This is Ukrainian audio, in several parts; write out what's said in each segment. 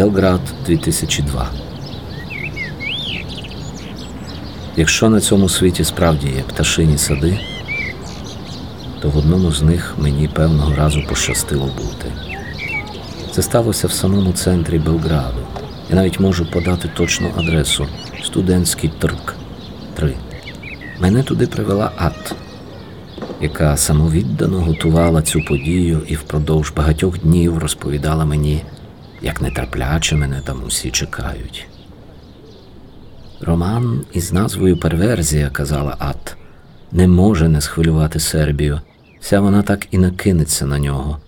Белград 2002 Якщо на цьому світі справді є пташині сади, то в одному з них мені певного разу пощастило бути. Це сталося в самому центрі Белграду. Я навіть можу подати точну адресу студентський торк 3. Мене туди привела Ат, яка самовіддано готувала цю подію і впродовж багатьох днів розповідала мені, як нетерпляче мене там усі чекають. Роман із назвою Перверзія, казала Ат, не може не схвилювати Сербію. Вся вона так і накинеться на нього.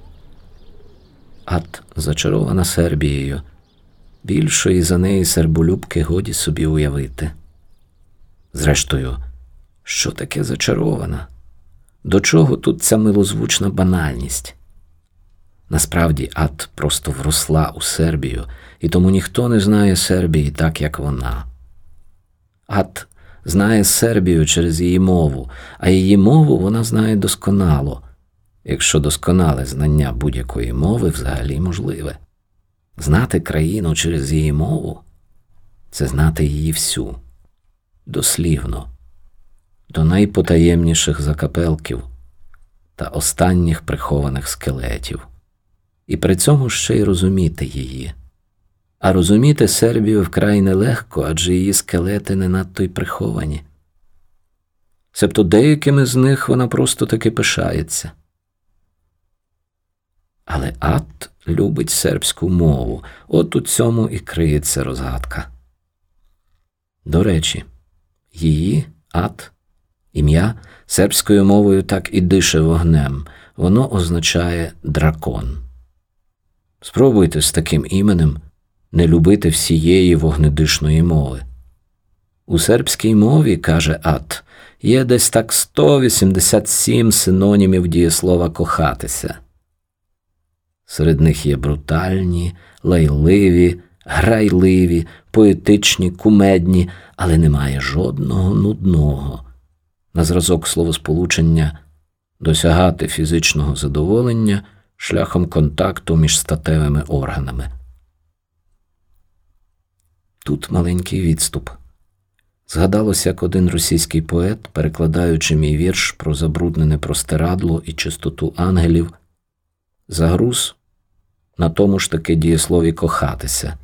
Ат зачарована Сербією. Більшої за неї серболюбки годі собі уявити. Зрештою, що таке зачарована? До чого тут ця милозвучна банальність? Насправді ад просто вросла у Сербію, і тому ніхто не знає Сербії так, як вона. Ад знає Сербію через її мову, а її мову вона знає досконало, якщо досконале знання будь-якої мови взагалі можливе. Знати країну через її мову це знати її всю, дослівно, до найпотаємніших закапелків та останніх прихованих скелетів, і при цьому ще й розуміти її. А розуміти Сербію вкрай нелегко, адже її скелети не надто й приховані. Себто деякими з них вона просто таки пишається. Але ат любить сербську мову, от у цьому і криється розгадка. До речі, її ат, ім'я сербською мовою так і дише вогнем, воно означає дракон. Спробуйте з таким іменем не любити всієї вогнедишної мови. У сербській мові, каже Ат, є десь так 187 синонімів дієслова кохатися. Серед них є брутальні, лайливі, грайливі, поетичні, кумедні, але немає жодного нудного. На зразок словосполучення досягати фізичного задоволення шляхом контакту між статевими органами. Тут маленький відступ. Згадалося, як один російський поет, перекладаючи мій вірш про забруднене простирадло і чистоту ангелів, загруз на тому ж таки дієслові кохатися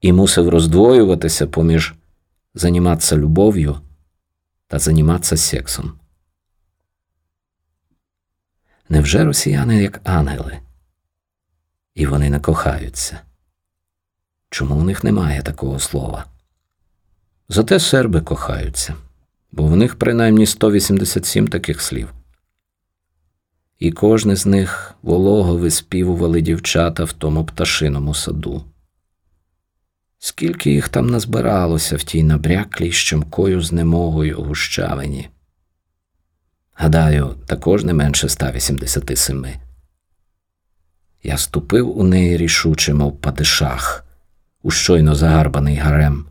і мусив роздвоюватися поміж заніматися любов'ю та заніматися сексом. Невже росіяни як ангели? І вони не кохаються? Чому у них немає такого слова? Зате серби кохаються, бо в них принаймні 187 таких слів. І кожне з них волого виспівували дівчата в тому пташиному саду. Скільки їх там назбиралося в тій набряклій щемкою знемогою гущавині? Гадаю, також не менше 187. Я ступив у неї рішуче, мов падишах у щойно загарбаний гарем,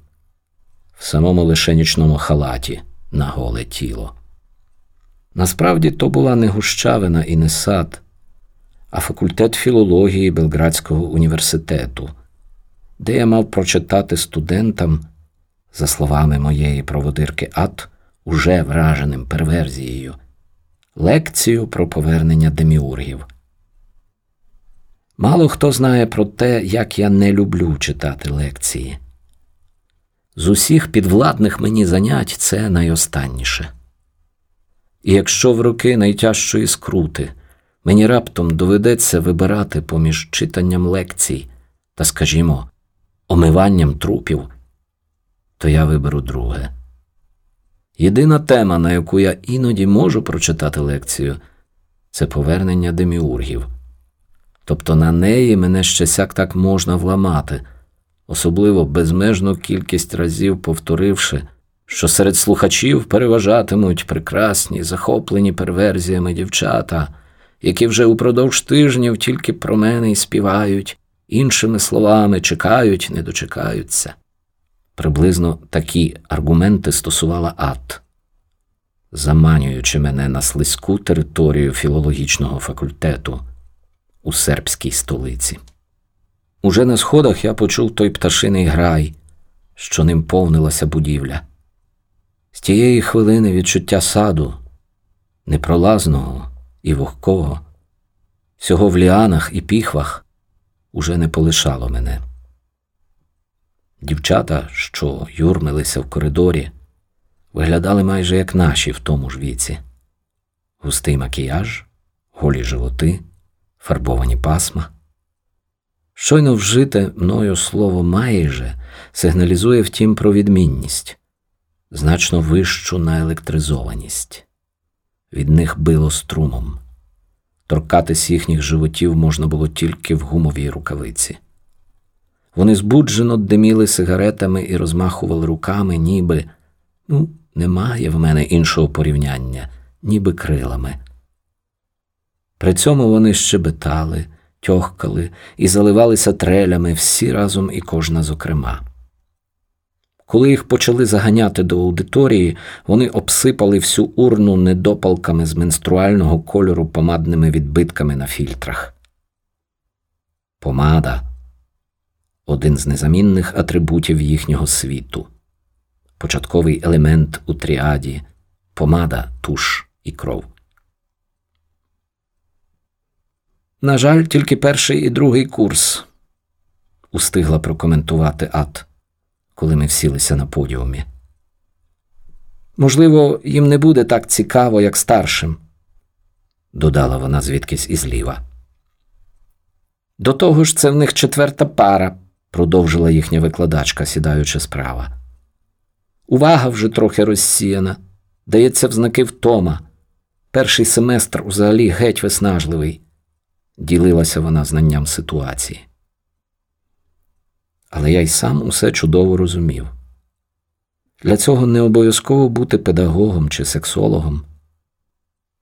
в самому лише нічному халаті на голе тіло. Насправді то була не гущавина і не сад, а факультет філології Белградського університету, де я мав прочитати студентам, за словами моєї проводирки Ат, уже враженим перверзією, лекцію про повернення деміургів. Мало хто знає про те, як я не люблю читати лекції. З усіх підвладних мені занять це найостанніше. І якщо в роки найтяжчої скрути мені раптом доведеться вибирати поміж читанням лекцій та, скажімо, омиванням трупів, то я виберу друге. Єдина тема, на яку я іноді можу прочитати лекцію, це повернення деміургів. Тобто на неї мене ще сяк так можна вламати, особливо безмежну кількість разів повторивши, що серед слухачів переважатимуть прекрасні, захоплені перверзіями дівчата, які вже упродовж тижнів тільки про мене й співають, іншими словами чекають, не дочекаються. Приблизно такі аргументи стосувала ат, заманюючи мене на слизьку територію філологічного факультету у сербській столиці. Уже на сходах я почув той пташиний грай, що ним повнилася будівля. З тієї хвилини відчуття саду, непролазного і вогкого, всього в ліанах і піхвах уже не полишало мене. Дівчата, що юрмилися в коридорі, виглядали майже як наші в тому ж віці. Густий макіяж, голі животи, фарбовані пасма. Щойно вжите мною слово майже сигналізує втім про відмінність, значно вищу наелектризованість. Від них било струмом. Торкатись їхніх животів можна було тільки в гумовій рукавиці. Вони збуджено диміли сигаретами і розмахували руками, ніби ну, немає в мене іншого порівняння, ніби крилами. При цьому вони щебетали, тьохкали і заливалися трелями всі разом і кожна зокрема. Коли їх почали заганяти до аудиторії, вони обсипали всю урну недопалками з менструального кольору помадними відбитками на фільтрах. Помада один з незамінних атрибутів їхнього світу, початковий елемент у тріаді, помада, туш і кров. На жаль, тільки перший і другий курс устигла прокоментувати ад, коли ми всілися на подіумі. Можливо, їм не буде так цікаво, як старшим, додала вона звідкись ізліва. До того ж, це в них четверта пара, продовжила їхня викладачка, сідаючи справа. Увага вже трохи розсіяна, дається в знаки втома. Перший семестр взагалі геть виснажливий ділилася вона знанням ситуації. Але я й сам усе чудово розумів. Для цього не обов'язково бути педагогом чи сексологом,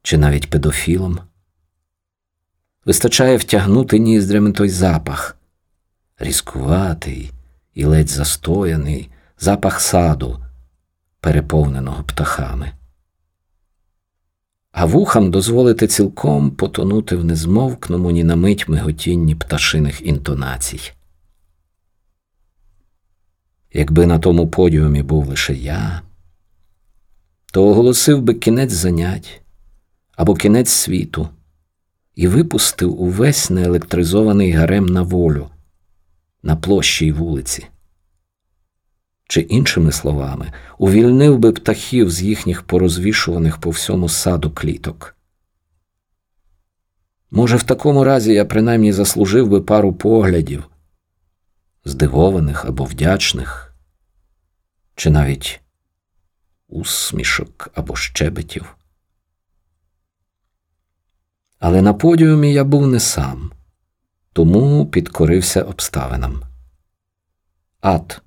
чи навіть педофілом. Вистачає втягнути ніздрями той запах, різкуватий і ледь застояний запах саду, переповненого птахами а вухам дозволити цілком потонути в незмовкному ні на мить миготінні пташиних інтонацій. Якби на тому подіумі був лише я, то оголосив би кінець занять або кінець світу і випустив увесь неелектризований гарем на волю на площі й вулиці чи, іншими словами, увільнив би птахів з їхніх порозвішуваних по всьому саду кліток. Може, в такому разі я принаймні заслужив би пару поглядів, здивованих або вдячних, чи навіть усмішок або щебетів. Але на подіумі я був не сам, тому підкорився обставинам. Ад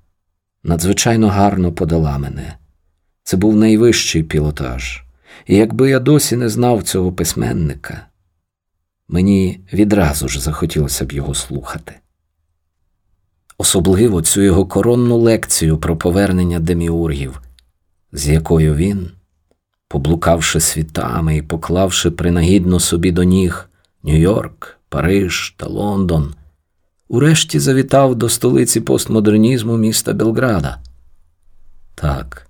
надзвичайно гарно подала мене. Це був найвищий пілотаж, і якби я досі не знав цього письменника, мені відразу ж захотілося б його слухати. Особливо цю його коронну лекцію про повернення деміургів, з якою він, поблукавши світами і поклавши принагідно собі до ніг Нью-Йорк, Париж та Лондон, урешті завітав до столиці постмодернізму міста Белграда. Так,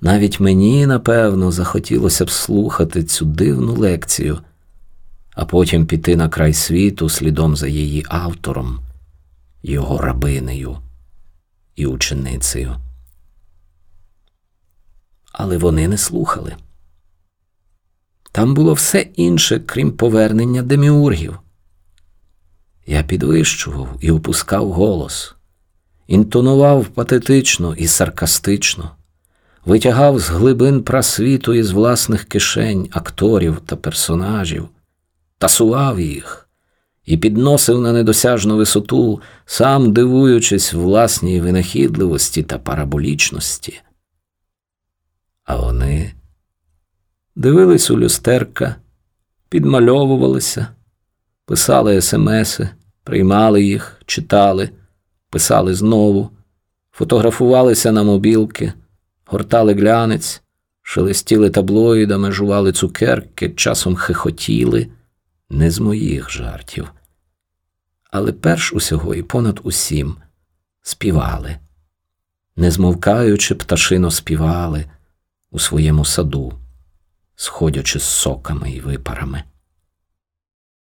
навіть мені, напевно, захотілося б слухати цю дивну лекцію, а потім піти на край світу слідом за її автором, його рабинею і ученицею. Але вони не слухали. Там було все інше, крім повернення деміургів. Я підвищував і опускав голос, інтонував патетично і саркастично, витягав з глибин прасвіту із власних кишень акторів та персонажів, тасував їх і підносив на недосяжну висоту, сам дивуючись власній винахідливості та параболічності. А вони дивились у люстерка, підмальовувалися писали смси, приймали їх, читали, писали знову, фотографувалися на мобілки, гортали глянець, шелестіли таблоїдами, жували цукерки, часом хихотіли, не з моїх жартів, але перш усього і понад усім співали, не змовкаючи пташино співали у своєму саду, сходячи з соками і випарами.